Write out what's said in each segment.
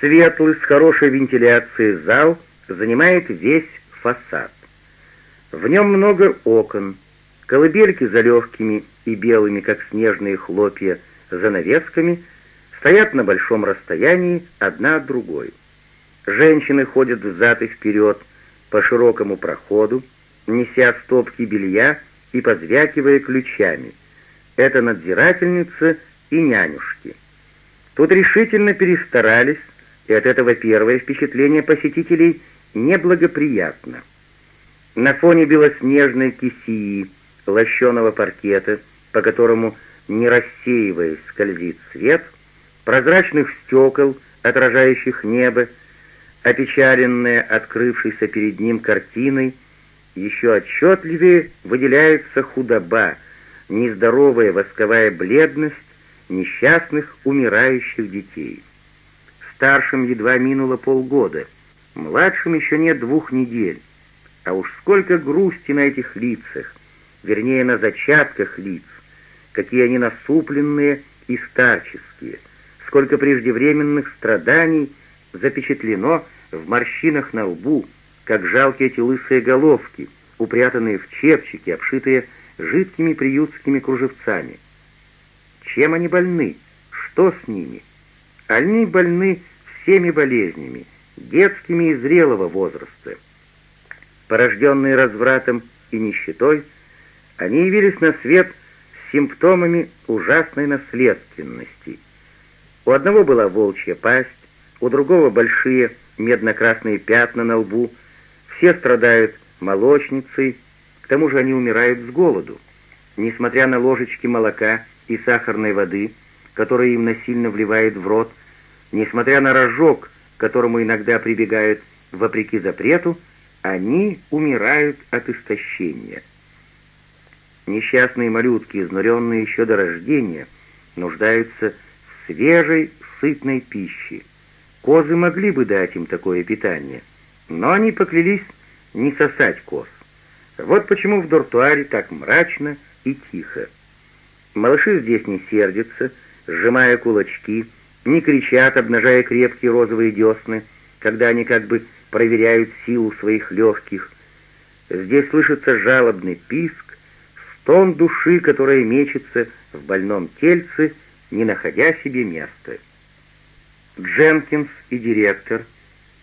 Светлый, с хорошей вентиляцией зал занимает весь фасад. В нем много окон, колыбельки за легкими и белыми, как снежные хлопья, занавесками стоят на большом расстоянии одна от другой. Женщины ходят взад и вперед по широкому проходу, неся стопки белья и позвякивая ключами. Это надзирательницы и нянюшки. Тут решительно перестарались, и от этого первое впечатление посетителей неблагоприятно. На фоне белоснежной кисии, лощеного паркета, по которому, не рассеиваясь, скользит свет, прозрачных стекол, отражающих небо, опечаленная открывшейся перед ним картиной, еще отчетливее выделяется худоба, нездоровая восковая бледность несчастных умирающих детей. Старшим едва минуло полгода, младшим еще нет двух недель. А уж сколько грусти на этих лицах, вернее, на зачатках лиц, какие они насупленные и старческие, сколько преждевременных страданий запечатлено в морщинах на лбу, как жалкие эти лысые головки, упрятанные в чепчики, обшитые жидкими приютскими кружевцами. Чем они больны? Что с ними? Они больны всеми болезнями, детскими и зрелого возраста. Порожденные развратом и нищетой, они явились на свет с симптомами ужасной наследственности. У одного была волчья пасть, у другого большие медно-красные пятна на лбу, все страдают молочницей, к тому же они умирают с голоду. Несмотря на ложечки молока и сахарной воды, которые им насильно вливают в рот, Несмотря на рожок, к которому иногда прибегают вопреки запрету, они умирают от истощения. Несчастные малютки, изнуренные еще до рождения, нуждаются в свежей, сытной пище. Козы могли бы дать им такое питание, но они поклялись не сосать коз. Вот почему в дортуаре так мрачно и тихо. Малыши здесь не сердятся, сжимая кулачки, не кричат, обнажая крепкие розовые десны, когда они как бы проверяют силу своих легких. Здесь слышится жалобный писк, стон души, которая мечется в больном тельце, не находя себе места. Дженкинс и директор,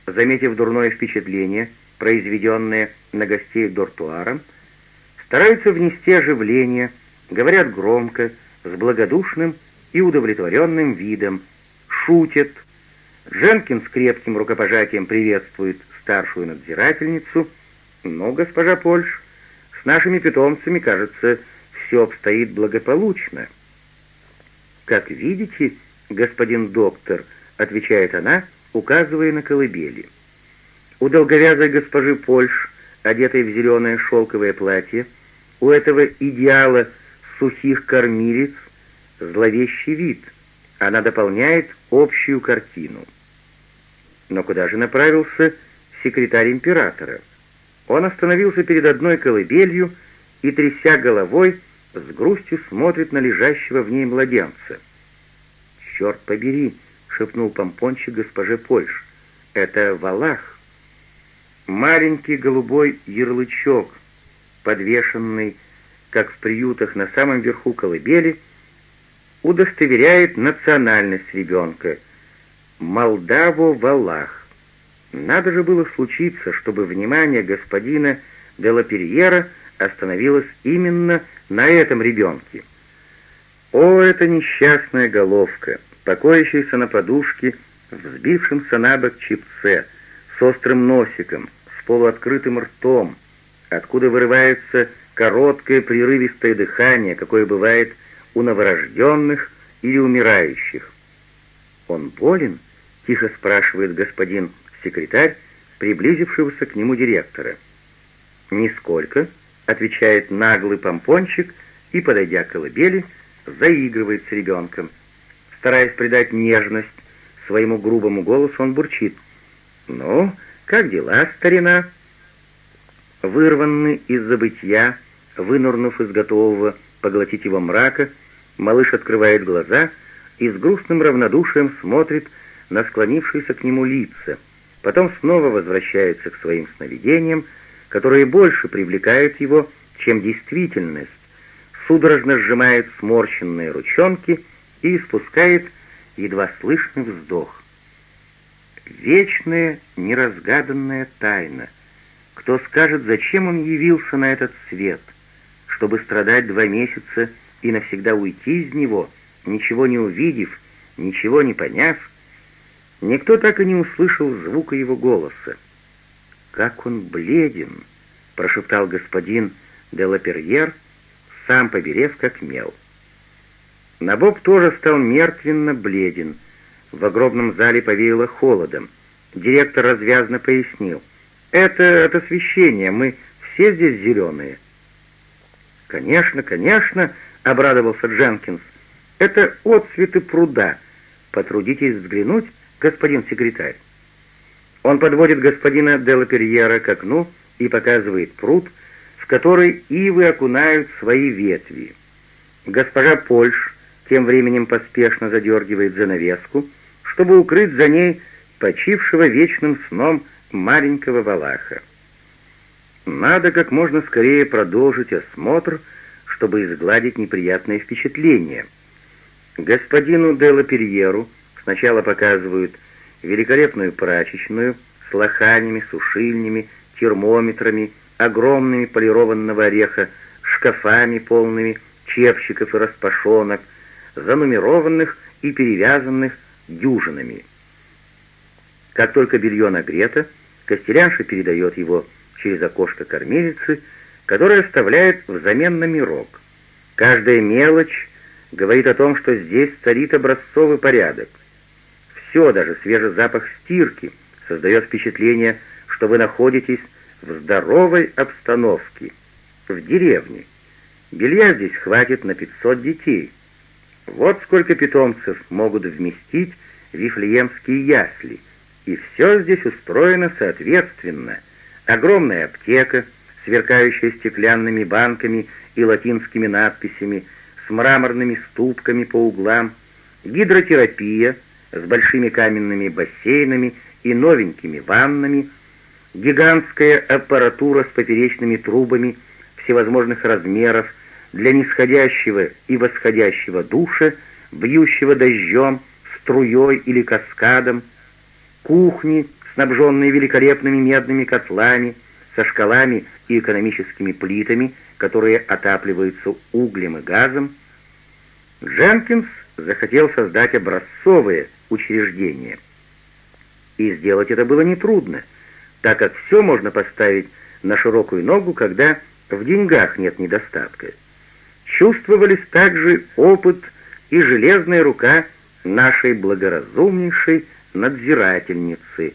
заметив дурное впечатление, произведенное на гостей дортуаром, стараются внести оживление, говорят громко, с благодушным и удовлетворенным видом, шутят. Дженкин с крепким рукопожатием приветствует старшую надзирательницу. «Ну, госпожа Польш, с нашими питомцами, кажется, все обстоит благополучно». «Как видите, господин доктор», — отвечает она, указывая на колыбели. У долговязой госпожи Польш, одетой в зеленое шелковое платье, у этого идеала сухих кормилец зловещий вид — она дополняет общую картину. Но куда же направился секретарь императора? Он остановился перед одной колыбелью и, тряся головой, с грустью смотрит на лежащего в ней младенца. «Черт побери!» — шепнул помпончик госпоже Польш. «Это Валах!» Маленький голубой ярлычок, подвешенный, как в приютах на самом верху колыбели, удостоверяет национальность ребенка. Молдаво-Валах. Надо же было случиться, чтобы внимание господина де Лаперьера остановилось именно на этом ребенке. О, эта несчастная головка, покоящаяся на подушке, взбившемся на бок чипце, с острым носиком, с полуоткрытым ртом, откуда вырывается короткое прерывистое дыхание, какое бывает у новорожденных или умирающих. «Он болен?» — тихо спрашивает господин секретарь, приблизившегося к нему директора. «Нисколько», — отвечает наглый помпончик и, подойдя к колыбели, заигрывает с ребенком. Стараясь придать нежность своему грубому голосу, он бурчит. «Ну, как дела, старина?» Вырванный из забытья, вынурнув из готового поглотить его мрака, Малыш открывает глаза и с грустным равнодушием смотрит на склонившиеся к нему лица, потом снова возвращается к своим сновидениям, которые больше привлекают его, чем действительность, судорожно сжимает сморщенные ручонки и испускает едва слышный вздох. Вечная неразгаданная тайна. Кто скажет, зачем он явился на этот свет? Чтобы страдать два месяца и навсегда уйти из него, ничего не увидев, ничего не поняв? Никто так и не услышал звука его голоса. «Как он бледен!» — прошептал господин де Лаперьер, сам поберев как мел. Набоб тоже стал мертвенно бледен. В огромном зале повеяло холодом. Директор развязно пояснил. «Это от освещения, мы все здесь зеленые». «Конечно, конечно», — обрадовался Дженкинс. «Это отцветы пруда. Потрудитесь взглянуть, господин секретарь». Он подводит господина Делаперьера к окну и показывает пруд, в который ивы окунают свои ветви. Госпожа Польш тем временем поспешно задергивает занавеску, чтобы укрыть за ней почившего вечным сном маленького Валаха. Надо как можно скорее продолжить осмотр, чтобы изгладить неприятное впечатление. Господину де Лаперьеру сначала показывают великолепную прачечную с лоханями, сушильнями, термометрами, огромными полированного ореха, шкафами полными чепчиков и распашонок, занумерованных и перевязанных дюжинами. Как только белье нагрето, Костелянша передает его через окошко кормилицы, которая оставляет взамен номерок. Каждая мелочь говорит о том, что здесь царит образцовый порядок. Все, даже свежий запах стирки, создает впечатление, что вы находитесь в здоровой обстановке, в деревне. Белья здесь хватит на 500 детей. Вот сколько питомцев могут вместить вифлеемские ясли. И все здесь устроено соответственно. Огромная аптека, сверкающая стеклянными банками и латинскими надписями, с мраморными ступками по углам, гидротерапия с большими каменными бассейнами и новенькими ваннами, гигантская аппаратура с поперечными трубами всевозможных размеров для нисходящего и восходящего душа, бьющего дождем, струей или каскадом, кухни, снабженные великолепными медными котлами, со шкалами и экономическими плитами, которые отапливаются углем и газом, Дженкинс захотел создать образцовое учреждение. И сделать это было нетрудно, так как все можно поставить на широкую ногу, когда в деньгах нет недостатка. Чувствовались также опыт и железная рука нашей благоразумнейшей надзирательницы,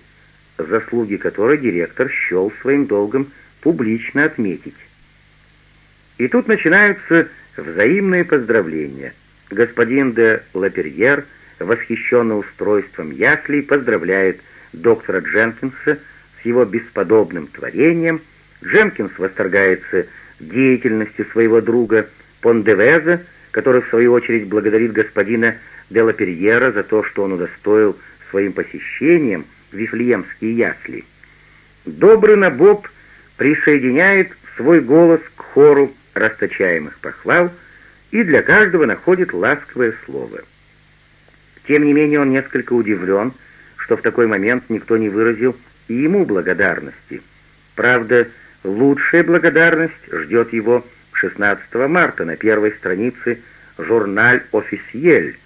заслуги которой директор счел своим долгом публично отметить. И тут начинаются взаимные поздравления. Господин де Лаперьер, восхищенный устройством яслей, поздравляет доктора Дженкинса с его бесподобным творением. Дженкинс восторгается деятельностью своего друга Пондевеза, который в свою очередь благодарит господина де Лаперьера за то, что он удостоил своим посещением Вифлеемские ясли. Добрый Набоб присоединяет свой голос к хору расточаемых похвал и для каждого находит ласковое слово. Тем не менее он несколько удивлен, что в такой момент никто не выразил и ему благодарности. Правда, лучшая благодарность ждет его 16 марта на первой странице «Журналь официель»,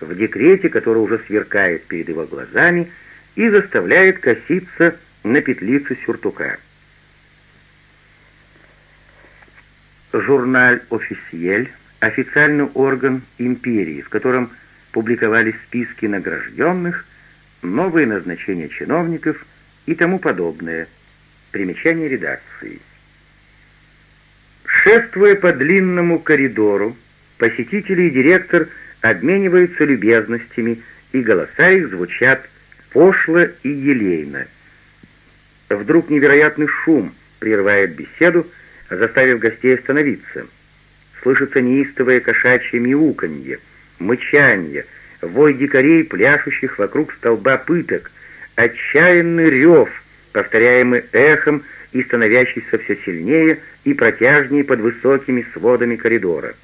в декрете, который уже сверкает перед его глазами и заставляет коситься на петлице сюртука. Журналь «Официель» — официальный орган империи, в котором публиковались списки награжденных, новые назначения чиновников и тому подобное. Примечание редакции. Шествуя по длинному коридору, посетители и директор обмениваются любезностями, и голоса их звучат пошло и елейно. Вдруг невероятный шум прерывает беседу, заставив гостей остановиться. Слышится неистовое кошачье мяуканье, мычанье, вой дикарей, пляшущих вокруг столба пыток, отчаянный рев, повторяемый эхом и становящийся все сильнее и протяжнее под высокими сводами коридора.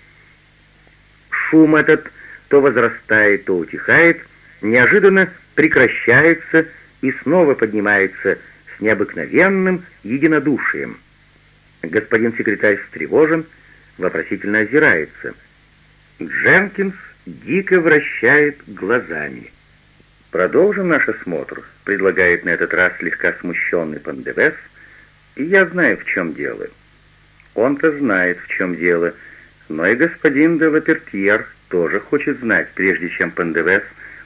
Шум этот то возрастает, то утихает, неожиданно прекращается и снова поднимается с необыкновенным единодушием. Господин секретарь встревожен, вопросительно озирается. Дженкинс дико вращает глазами. «Продолжим наш осмотр», — предлагает на этот раз слегка смущенный Пандевес, я знаю, в чем дело. Он-то знает, в чем дело, но и господин де Лапертьер тоже хочет знать, прежде чем Пандевес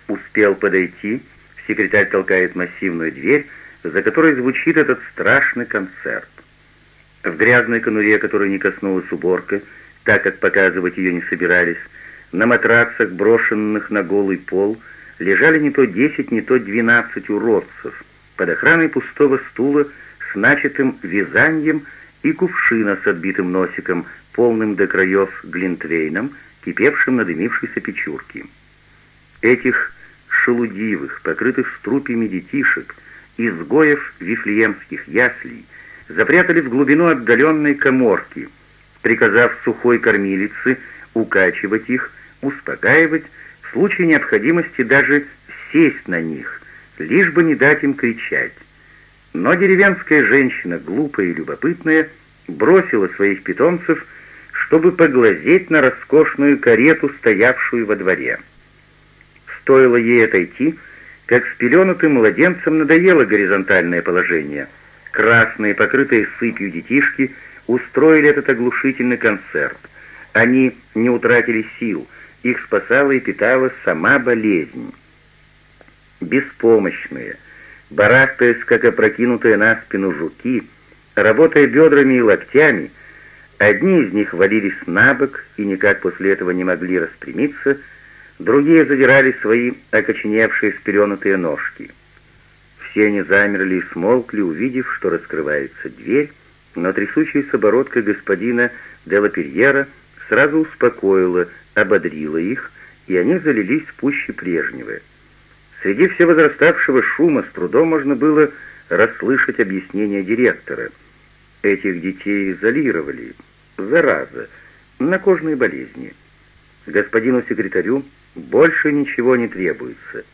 успел подойти, секретарь толкает массивную дверь, за которой звучит этот страшный концерт. В грязной конуре, которой не коснулась уборка, так как показывать ее не собирались, на матрацах, брошенных на голый пол, лежали не то десять, не то двенадцать уродцев, под охраной пустого стула с начатым вязанием и кувшина с отбитым носиком, полным до краев глинтвейном, кипевшим на дымившейся печурке. Этих шелудивых, покрытых струпьями детишек, изгоев вифлеемских яслей, запрятали в глубину отдаленной коморки, приказав сухой кормилице укачивать их успокаивать, в случае необходимости даже сесть на них, лишь бы не дать им кричать. Но деревенская женщина, глупая и любопытная, бросила своих питомцев, чтобы поглазеть на роскошную карету, стоявшую во дворе. Стоило ей отойти, как спеленутым младенцам надоело горизонтальное положение. Красные, покрытые сыпью детишки, устроили этот оглушительный концерт. Они не утратили сил — их спасала и питала сама болезнь. Беспомощные, барахтаясь, как опрокинутые на спину жуки, работая бедрами и локтями, одни из них валились на бок и никак после этого не могли распрямиться, другие задирали свои окоченевшие спеленутые ножки. Все они замерли и смолкли, увидев, что раскрывается дверь, но трясущаяся бородка господина Делаперьера сразу успокоила ободрила их, и они залились пуще прежнего. Среди всевозраставшего шума с трудом можно было расслышать объяснение директора. Этих детей изолировали. Зараза. На кожные болезни. Господину секретарю больше ничего не требуется.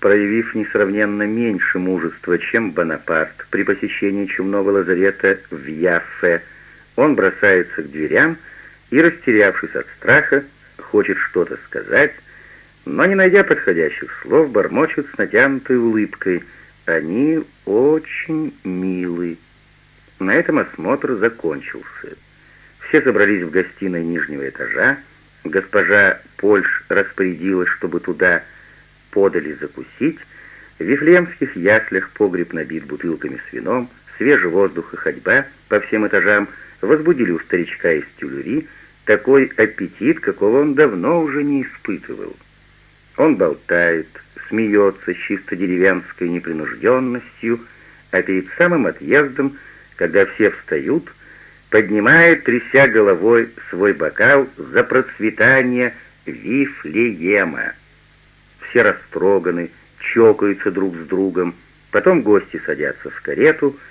Проявив несравненно меньше мужества, чем Бонапарт при посещении чумного лазарета в Яффе, он бросается к дверям и, растерявшись от страха, хочет что-то сказать, но, не найдя подходящих слов, бормочет с натянутой улыбкой. Они очень милы. На этом осмотр закончился. Все собрались в гостиной нижнего этажа. Госпожа Польш распорядилась, чтобы туда подали закусить. В вифлеемских яслях погреб набит бутылками с вином, свежий воздух и ходьба по всем этажам возбудили у старичка из тюлюри такой аппетит, какого он давно уже не испытывал. Он болтает, смеется с чисто деревенской непринужденностью, а перед самым отъездом, когда все встают, поднимает, тряся головой, свой бокал за процветание Вифлеема. Все растроганы, чокаются друг с другом, потом гости садятся в карету —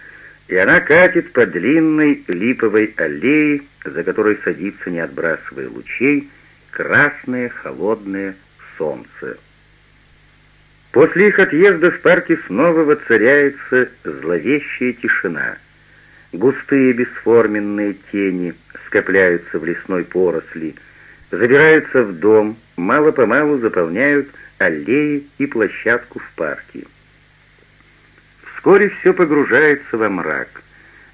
и она катит по длинной липовой аллее, за которой садится, не отбрасывая лучей, красное холодное солнце. После их отъезда в парке снова воцаряется зловещая тишина. Густые бесформенные тени скопляются в лесной поросли, забираются в дом, мало-помалу заполняют аллеи и площадку в парке. Вскоре все погружается во мрак.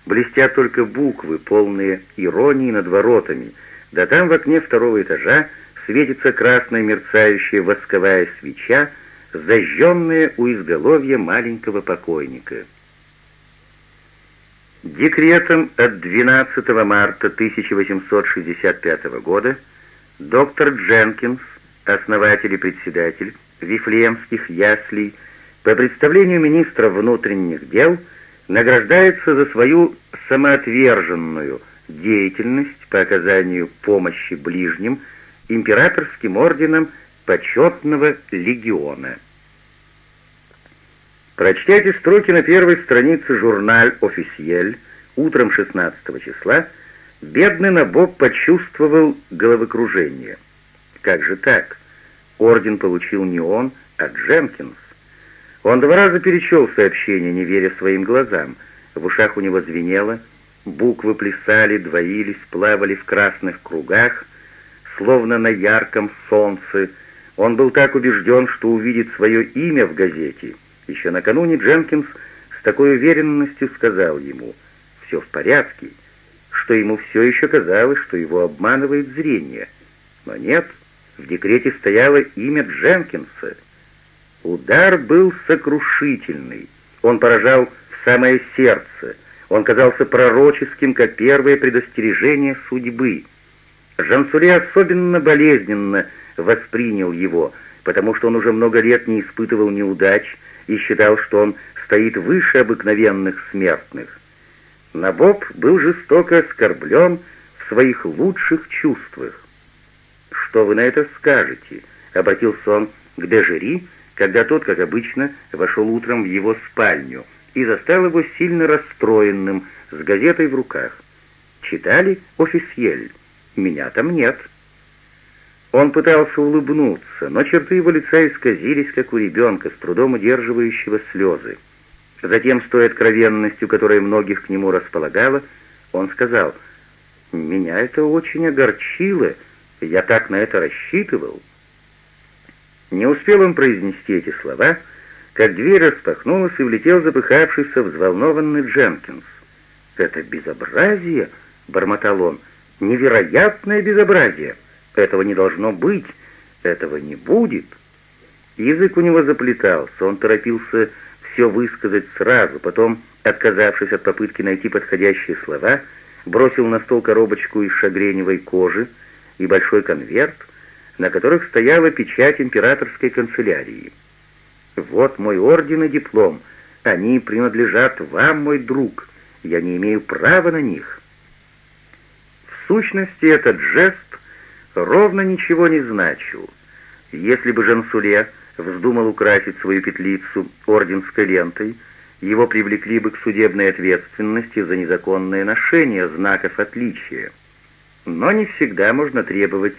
Блестят только буквы, полные иронии над воротами, да там в окне второго этажа светится красная мерцающая восковая свеча, зажженная у изголовья маленького покойника. Декретом от 12 марта 1865 года доктор Дженкинс, основатель и председатель Вифлеемских яслей, по представлению министра внутренних дел награждается за свою самоотверженную деятельность по оказанию помощи ближним императорским орденом почетного легиона. Прочтя эти строки на первой странице журналь «Официель» утром 16 числа, бедный Набоб почувствовал головокружение. Как же так? Орден получил не он, а Дженкинс. Он два раза перечел сообщение, не веря своим глазам. В ушах у него звенело, буквы плясали, двоились, плавали в красных кругах, словно на ярком солнце. Он был так убежден, что увидит свое имя в газете. Еще накануне Дженкинс с такой уверенностью сказал ему «все в порядке», что ему все еще казалось, что его обманывает зрение. Но нет, в декрете стояло имя Дженкинса — Удар был сокрушительный. Он поражал самое сердце. Он казался пророческим, как первое предостережение судьбы. Жансуре особенно болезненно воспринял его, потому что он уже много лет не испытывал неудач и считал, что он стоит выше обыкновенных смертных. Набоб был жестоко оскорблен в своих лучших чувствах. «Что вы на это скажете?» — обратился он к Дежери, когда тот, как обычно, вошел утром в его спальню и застал его сильно расстроенным, с газетой в руках. Читали «Офисьель». Меня там нет. Он пытался улыбнуться, но черты его лица исказились, как у ребенка, с трудом удерживающего слезы. Затем, с той откровенностью, которая многих к нему располагала, он сказал, «Меня это очень огорчило, я так на это рассчитывал». Не успел он произнести эти слова, как дверь распахнулась и влетел запыхавшийся, взволнованный Дженкинс. «Это безобразие!» — бормотал он. «Невероятное безобразие! Этого не должно быть! Этого не будет!» Язык у него заплетался, он торопился все высказать сразу, потом, отказавшись от попытки найти подходящие слова, бросил на стол коробочку из шагреневой кожи и большой конверт, на которых стояла печать императорской канцелярии. «Вот мой орден и диплом. Они принадлежат вам, мой друг. Я не имею права на них». В сущности, этот жест ровно ничего не значил. Если бы Жансуле вздумал украсить свою петлицу орденской лентой, его привлекли бы к судебной ответственности за незаконное ношение знаков отличия. Но не всегда можно требовать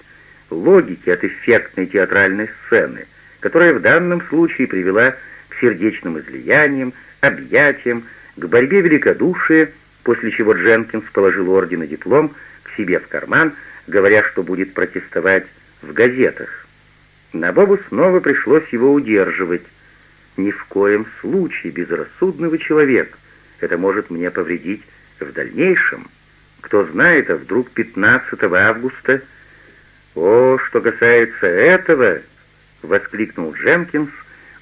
логики от эффектной театральной сцены, которая в данном случае привела к сердечным излияниям, объятиям, к борьбе великодушия, после чего Дженкинс положил орден и диплом к себе в карман, говоря, что будет протестовать в газетах. На Бобу снова пришлось его удерживать. «Ни в коем случае, безрассудный человек, это может мне повредить в дальнейшем. Кто знает, а вдруг 15 августа «О, что касается этого!» — воскликнул Дженкинс,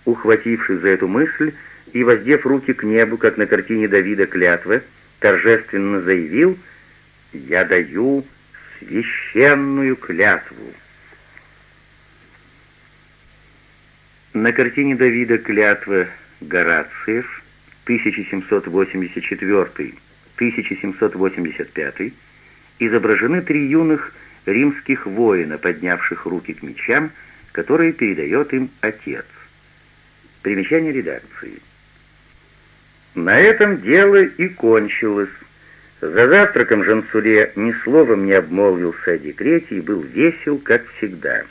ухвативший за эту мысль и, воздев руки к небу, как на картине Давида клятвы, торжественно заявил «Я даю священную клятву». На картине Давида клятва Горациев 1784-1785 изображены три юных римских воина, поднявших руки к мечам, которые передает им отец. Примечание редакции. На этом дело и кончилось. За завтраком Жансуле ни словом не обмолвился о декрете и был весел, как всегда.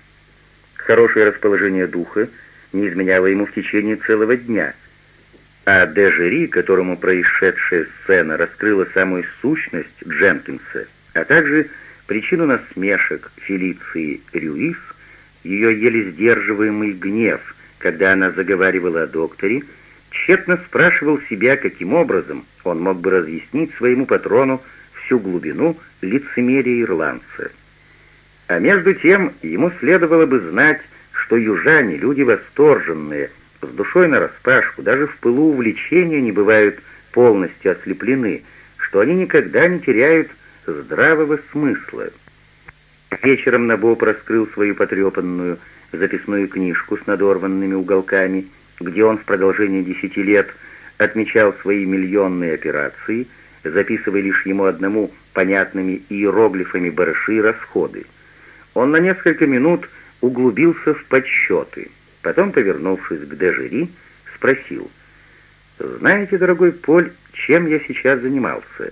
Хорошее расположение духа не изменяло ему в течение целого дня, а Дежери, которому происшедшая сцена раскрыла самую сущность Дженкинса, а также Причину насмешек Фелиции Рюис, ее еле сдерживаемый гнев, когда она заговаривала о докторе, тщетно спрашивал себя, каким образом он мог бы разъяснить своему патрону всю глубину лицемерия ирландца. А между тем ему следовало бы знать, что южане, люди восторженные, с душой нараспашку, даже в пылу увлечения не бывают полностью ослеплены, что они никогда не теряют здравого смысла. Вечером Набоб раскрыл свою потрепанную записную книжку с надорванными уголками, где он в продолжении десяти лет отмечал свои миллионные операции, записывая лишь ему одному понятными иероглифами барыши расходы. Он на несколько минут углубился в подсчеты. Потом, повернувшись к Дежери, спросил, «Знаете, дорогой Поль, чем я сейчас занимался?»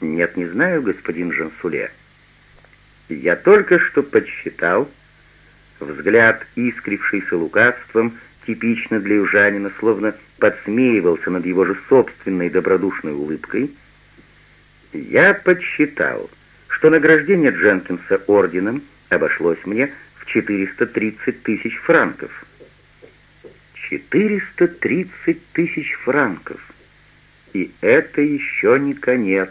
«Нет, не знаю, господин Жансуле». «Я только что подсчитал...» Взгляд, искрившийся лукавством, типично для южанина, словно подсмеивался над его же собственной добродушной улыбкой. «Я подсчитал, что награждение Дженкинса орденом обошлось мне в 430 тысяч франков». 430 тысяч франков. И это еще не конец.